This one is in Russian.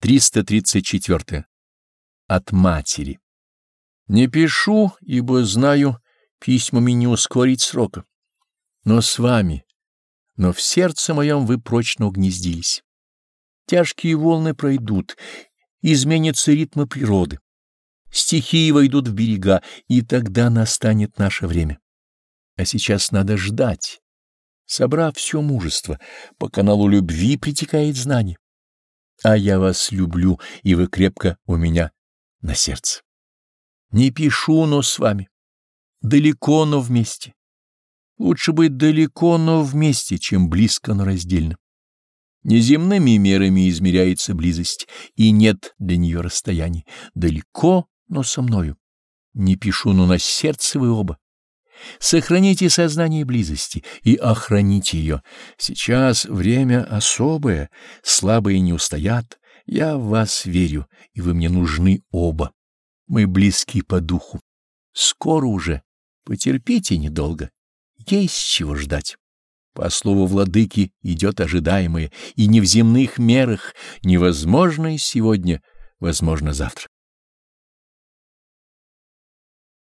334. От матери. Не пишу, ибо знаю, письмами не ускорить срока. Но с вами, но в сердце моем вы прочно угнездились. Тяжкие волны пройдут, изменятся ритмы природы. Стихии войдут в берега, и тогда настанет наше время. А сейчас надо ждать, собрав все мужество, по каналу любви притекает знание а я вас люблю, и вы крепко у меня на сердце. Не пишу, но с вами. Далеко, но вместе. Лучше быть далеко, но вместе, чем близко, но раздельно. Неземными мерами измеряется близость, и нет для нее расстояний. Далеко, но со мною. Не пишу, но на сердце вы оба. Сохраните сознание близости и охраните ее. Сейчас время особое, слабые не устоят. Я в вас верю, и вы мне нужны оба. Мы близки по духу. Скоро уже. Потерпите недолго. Есть чего ждать. По слову владыки идет ожидаемое, и не в земных мерах, невозможное сегодня, возможно завтра.